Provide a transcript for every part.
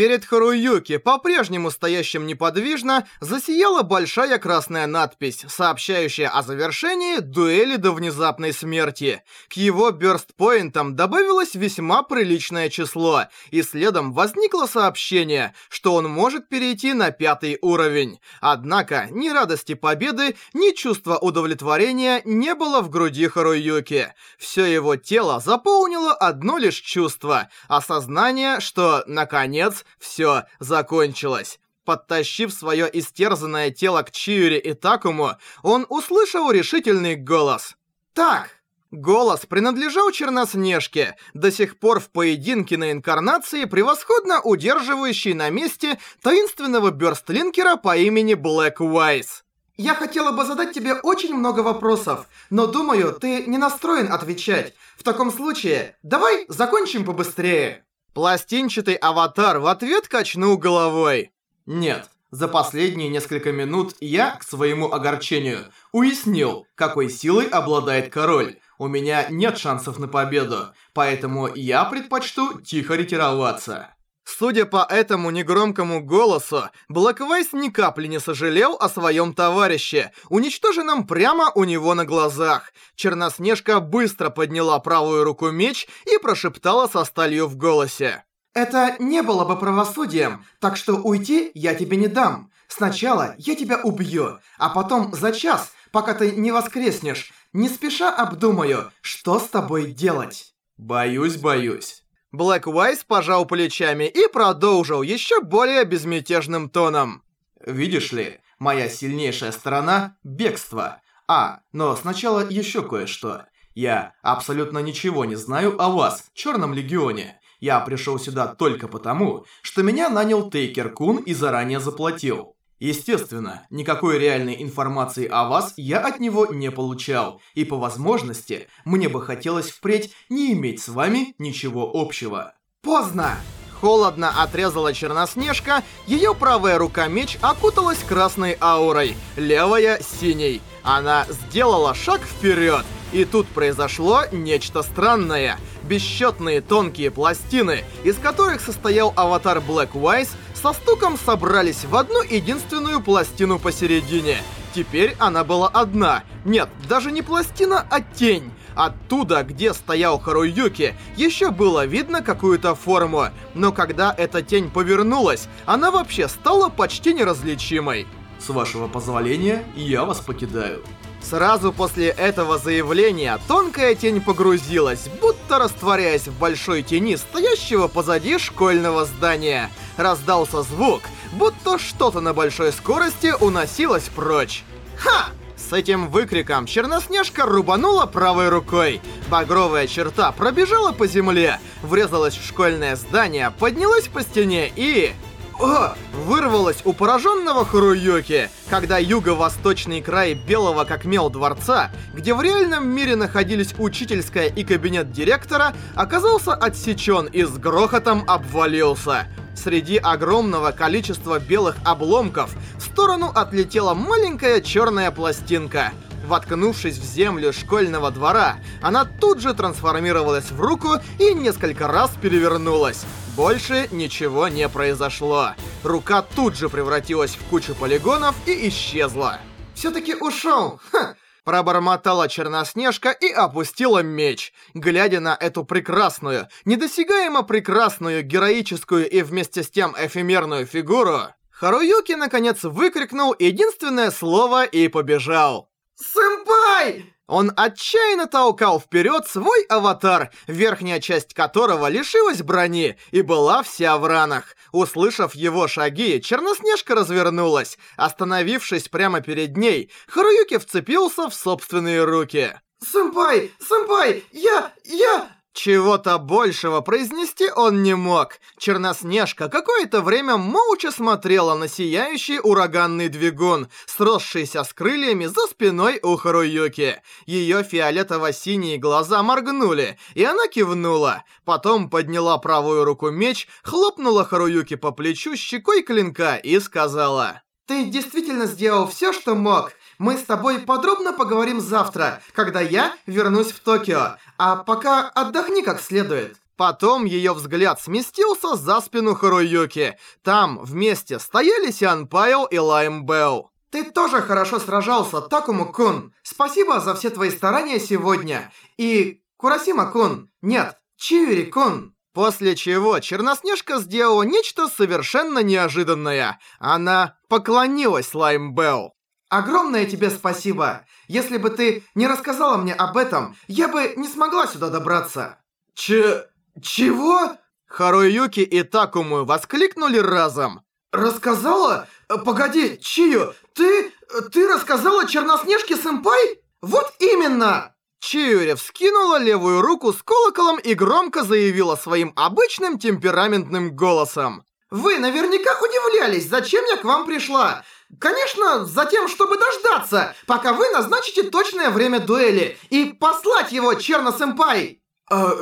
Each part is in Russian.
Перед Харуюки, по-прежнему стоящим неподвижно, засияла большая красная надпись, сообщающая о завершении дуэли до внезапной смерти. К его бёрстпоинтам добавилось весьма приличное число, и следом возникло сообщение, что он может перейти на пятый уровень. Однако ни радости победы, ни чувства удовлетворения не было в груди Харуюки. Все его тело заполнило одно лишь чувство — осознание, что, наконец, все закончилось. Подтащив свое истерзанное тело к Чиуре и Такому, он услышал решительный голос. «Так!» Голос принадлежал Черноснежке, до сих пор в поединке на инкарнации превосходно удерживающей на месте таинственного бёрстлинкера по имени Блэк Уайс. «Я хотела бы задать тебе очень много вопросов, но думаю, ты не настроен отвечать. В таком случае, давай закончим побыстрее». Пластинчатый аватар в ответ качнул головой. Нет, за последние несколько минут я, к своему огорчению, уяснил, какой силой обладает король. У меня нет шансов на победу, поэтому я предпочту тихо ретироваться. Судя по этому негромкому голосу, Блэквайс ни капли не сожалел о своем товарище, уничтоженном прямо у него на глазах. Черноснежка быстро подняла правую руку меч и прошептала со сталью в голосе. «Это не было бы правосудием, так что уйти я тебе не дам. Сначала я тебя убью, а потом за час, пока ты не воскреснешь, не спеша обдумаю, что с тобой делать». «Боюсь, боюсь». Блэк Уайс пожал плечами и продолжил еще более безмятежным тоном. «Видишь ли, моя сильнейшая сторона – бегство. А, но сначала еще кое-что. Я абсолютно ничего не знаю о вас, Черном Легионе. Я пришел сюда только потому, что меня нанял Тейкер Кун и заранее заплатил. Естественно, никакой реальной информации о вас я от него не получал, и по возможности мне бы хотелось впредь не иметь с вами ничего общего. Поздно! Холодно отрезала Черноснежка, ее правая рука-меч окуталась красной аурой, левая — синей. Она сделала шаг вперед, и тут произошло нечто странное. Бесчетные тонкие пластины, из которых состоял аватар Black Wise, со стуком собрались в одну единственную пластину посередине. Теперь она была одна. Нет, даже не пластина, а тень. Оттуда, где стоял Харуюки, еще было видно какую-то форму, но когда эта тень повернулась, она вообще стала почти неразличимой. С вашего позволения, я вас покидаю. Сразу после этого заявления тонкая тень погрузилась, будто растворяясь в большой тени стоящего позади школьного здания. Раздался звук, будто что-то на большой скорости уносилось прочь. Ха! С этим выкриком Черноснежка рубанула правой рукой. Багровая черта пробежала по земле, врезалась в школьное здание, поднялась по стене и... О! Вырвалось у пораженного Харуюки, когда юго-восточный край белого как мел дворца, где в реальном мире находились учительская и кабинет директора, оказался отсечен и с грохотом обвалился. Среди огромного количества белых обломков в сторону отлетела маленькая черная пластинка — Воткнувшись в землю школьного двора, она тут же трансформировалась в руку и несколько раз перевернулась. Больше ничего не произошло. Рука тут же превратилась в кучу полигонов и исчезла. «Все-таки ушел! Ха!» Пробормотала Черноснежка и опустила меч, глядя на эту прекрасную, недосягаемо прекрасную, героическую и вместе с тем эфемерную фигуру. Харуюки наконец выкрикнул единственное слово и побежал. «Сэмпай!» Он отчаянно толкал вперед свой аватар, верхняя часть которого лишилась брони и была вся в ранах. Услышав его шаги, Черноснежка развернулась. Остановившись прямо перед ней, Харуюки вцепился в собственные руки. «Сэмпай! Сэмпай! Я... я...» Чего-то большего произнести он не мог. Черноснежка какое-то время молча смотрела на сияющий ураганный двигун, сросшийся с крыльями за спиной у Харуюки. Ее фиолетово-синие глаза моргнули, и она кивнула. Потом подняла правую руку меч, хлопнула Харуюки по плечу щекой клинка и сказала... «Ты действительно сделал все, что мог. Мы с тобой подробно поговорим завтра, когда я вернусь в Токио. А пока отдохни как следует. Потом ее взгляд сместился за спину Харуюки. Там вместе стояли Сиан Пайл и Лайм Белл. Ты тоже хорошо сражался, Такому-кун. Спасибо за все твои старания сегодня. И Курасима-кун. Нет, Чиури-кун. После чего Черноснежка сделала нечто совершенно неожиданное. Она поклонилась Лайм Белл. Огромное тебе спасибо. Если бы ты не рассказала мне об этом, я бы не смогла сюда добраться. Че... чего? Харуюки и Такому воскликнули разом. Рассказала? Погоди, Чию, ты... ты рассказала Черноснежке-сэмпай? Вот именно! Чиури вскинула левую руку с колоколом и громко заявила своим обычным темпераментным голосом. «Вы наверняка удивлялись, зачем я к вам пришла. Конечно, за тем, чтобы дождаться, пока вы назначите точное время дуэли и послать его, Черно-сэмпай!» а,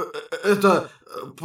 «Это...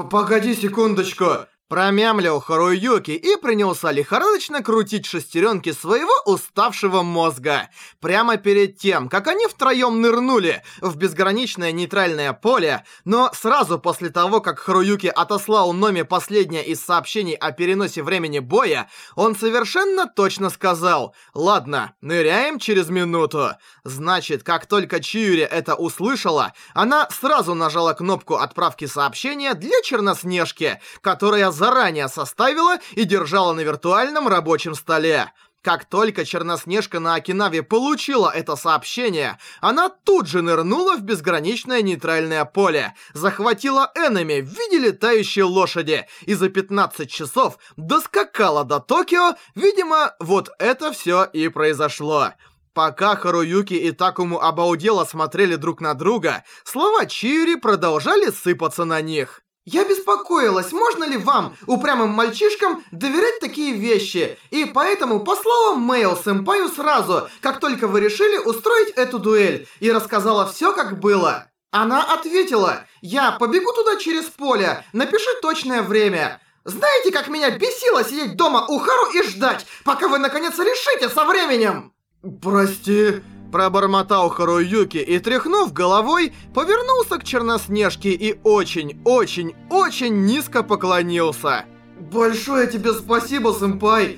погоди секундочку...» Промямлил Харуюки и принялся лихорадочно крутить шестеренки своего уставшего мозга. Прямо перед тем, как они втроем нырнули в безграничное нейтральное поле, но сразу после того, как Харуюки отослал Номи последнее из сообщений о переносе времени боя, он совершенно точно сказал «Ладно, ныряем через минуту». Значит, как только Чиури это услышала, она сразу нажала кнопку отправки сообщения для Черноснежки, которая заранее составила и держала на виртуальном рабочем столе. Как только Черноснежка на Окинаве получила это сообщение, она тут же нырнула в безграничное нейтральное поле, захватила энеми в виде летающей лошади и за 15 часов доскакала до Токио, видимо, вот это все и произошло. Пока Харуюки и Такому обалдело смотрели друг на друга, слова Чири продолжали сыпаться на них. Я беспокоилась, можно ли вам, упрямым мальчишкам, доверять такие вещи, и поэтому послала мейл сэмпаю сразу, как только вы решили устроить эту дуэль, и рассказала все, как было. Она ответила, я побегу туда через поле, напиши точное время. Знаете, как меня бесило сидеть дома у Хару и ждать, пока вы наконец решите со временем? Прости... Пробормотал Харуюки и, тряхнув головой, повернулся к Черноснежке и очень-очень-очень низко поклонился. «Большое тебе спасибо, сэмпай!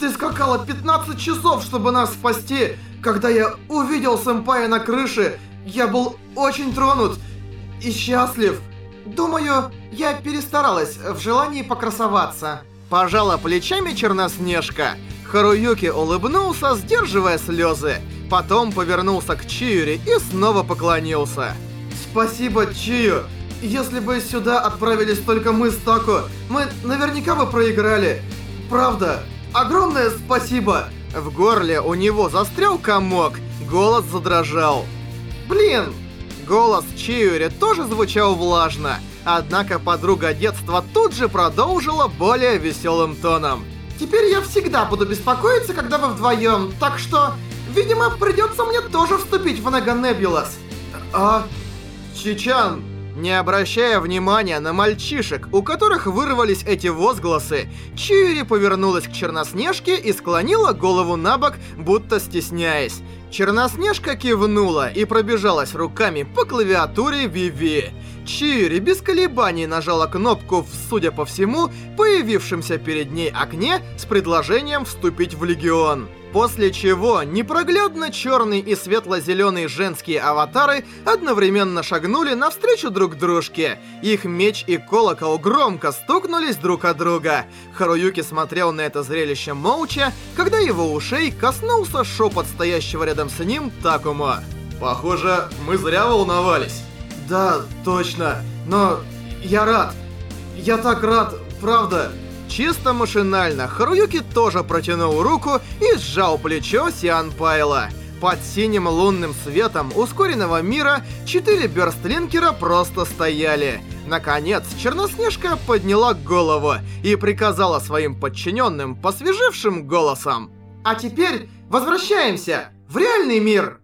Ты скакала 15 часов, чтобы нас спасти! Когда я увидел сэмпая на крыше, я был очень тронут и счастлив. Думаю, я перестаралась в желании покрасоваться». Пожала плечами Черноснежка. Харуюки улыбнулся, сдерживая слезы. Потом повернулся к Чиюри и снова поклонился. «Спасибо, Чию! Если бы сюда отправились только мы с Тако, мы наверняка бы проиграли. Правда, огромное спасибо!» В горле у него застрял комок, голос задрожал. «Блин!» Голос Чиюри тоже звучал влажно, однако подруга детства тут же продолжила более веселым тоном. «Теперь я всегда буду беспокоиться, когда вы вдвоем, так что Видимо, придется мне тоже вступить в Неганебулас. А... Чичан... Не обращая внимания на мальчишек, у которых вырвались эти возгласы, Чири повернулась к Черноснежке и склонила голову на бок, будто стесняясь. Черноснежка кивнула и пробежалась руками по клавиатуре Виви. Чири без колебаний нажала кнопку в, судя по всему, появившемся перед ней окне с предложением вступить в Легион. После чего непроглядно черный и светло-зеленые женские аватары одновременно шагнули навстречу друг дружке. Их меч и колокол громко стукнулись друг от друга. Харуюки смотрел на это зрелище молча, когда его ушей коснулся шепот стоящего рядом с ним Такума. «Похоже, мы зря волновались». «Да, точно. Но я рад. Я так рад, правда». Чисто машинально Харуюки тоже протянул руку и сжал плечо Сиан Пайла. Под синим лунным светом ускоренного мира четыре бёрстлинкера просто стояли. Наконец, Черноснежка подняла голову и приказала своим подчиненным посвежевшим голосом. «А теперь возвращаемся в реальный мир!»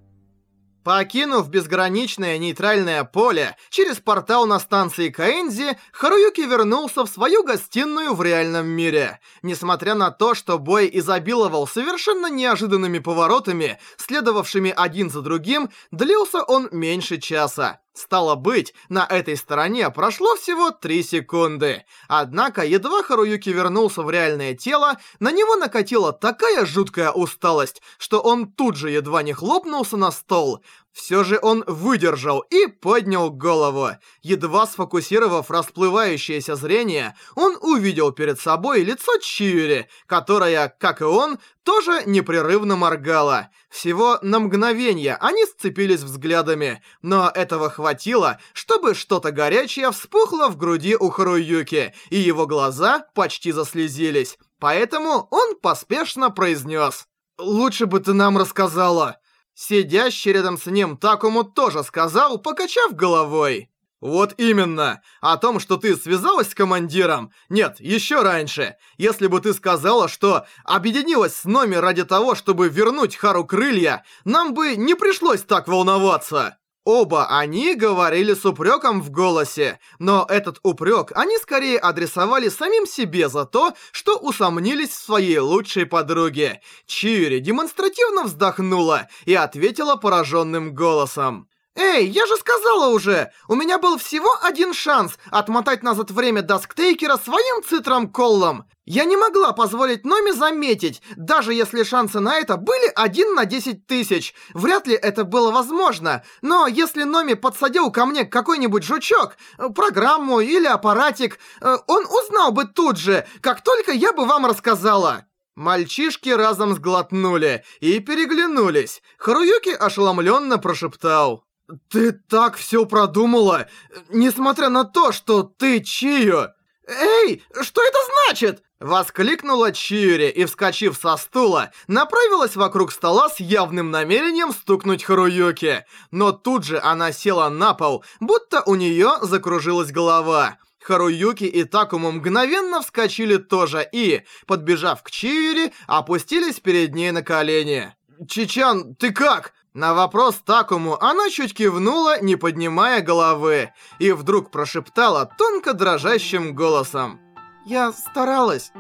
Покинув безграничное нейтральное поле через портал на станции Каэнзи, Харуюки вернулся в свою гостиную в реальном мире. Несмотря на то, что бой изобиловал совершенно неожиданными поворотами, следовавшими один за другим, длился он меньше часа. Стало быть, на этой стороне прошло всего 3 секунды. Однако, едва Харуюки вернулся в реальное тело, на него накатила такая жуткая усталость, что он тут же едва не хлопнулся на стол. Все же он выдержал и поднял голову. Едва сфокусировав расплывающееся зрение, он увидел перед собой лицо Чиури, которая, как и он, тоже непрерывно моргала. Всего на мгновение они сцепились взглядами, но этого хватило, чтобы что-то горячее вспухло в груди у Харуюки, и его глаза почти заслезились. Поэтому он поспешно произнес «Лучше бы ты нам рассказала». Сидящий рядом с ним Такому тоже сказал, покачав головой. «Вот именно! О том, что ты связалась с командиром? Нет, еще раньше. Если бы ты сказала, что объединилась с Номи ради того, чтобы вернуть Хару крылья, нам бы не пришлось так волноваться!» Оба они говорили с упреком в голосе, но этот упрек они скорее адресовали самим себе за то, что усомнились в своей лучшей подруге. Чири демонстративно вздохнула и ответила пораженным голосом. «Эй, я же сказала уже! У меня был всего один шанс отмотать назад время Дасктейкера своим цитром Коллом! Я не могла позволить Номи заметить, даже если шансы на это были один на 10 тысяч. Вряд ли это было возможно, но если Номи подсадил ко мне какой-нибудь жучок, программу или аппаратик, э, он узнал бы тут же, как только я бы вам рассказала». Мальчишки разом сглотнули и переглянулись. Харуюки ошеломленно прошептал. «Ты так все продумала, несмотря на то, что ты Чию!» «Эй, что это значит?» Воскликнула Чиури и, вскочив со стула, направилась вокруг стола с явным намерением стукнуть Харуюки. Но тут же она села на пол, будто у нее закружилась голова. Харуюки и Такому мгновенно вскочили тоже и, подбежав к Чиури, опустились перед ней на колени. «Чичан, ты как?» На вопрос Такому она чуть кивнула, не поднимая головы, и вдруг прошептала тонко дрожащим голосом. «Я старалась».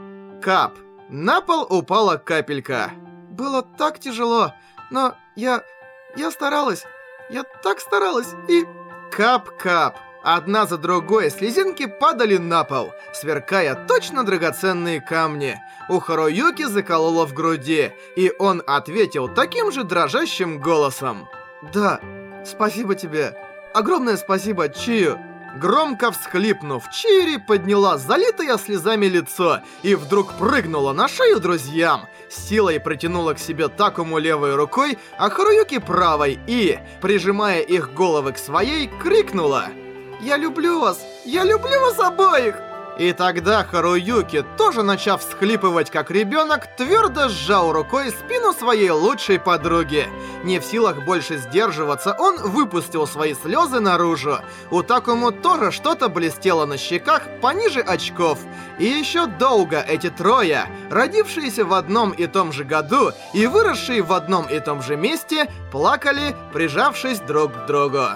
Кап. На пол упала капелька. «Было так тяжело, но я... я старалась. Я так старалась и...» Кап-кап. Одна за другой слезинки падали на пол, сверкая точно драгоценные камни. У Харуюки закололо в груди, и он ответил таким же дрожащим голосом. «Да, спасибо тебе. Огромное спасибо, Чию». Громко всхлипнув, Чири подняла залитое слезами лицо и вдруг прыгнула на шею друзьям. Силой протянула к себе Такому левой рукой, а Харуюки правой и, прижимая их головы к своей, крикнула «Я люблю вас! Я люблю вас обоих!» И тогда Харуюки, тоже начав всхлипывать как ребенок, твердо сжал рукой спину своей лучшей подруги. Не в силах больше сдерживаться, он выпустил свои слезы наружу. У Такому тоже что-то блестело на щеках пониже очков. И еще долго эти трое, родившиеся в одном и том же году и выросшие в одном и том же месте, плакали, прижавшись друг к другу.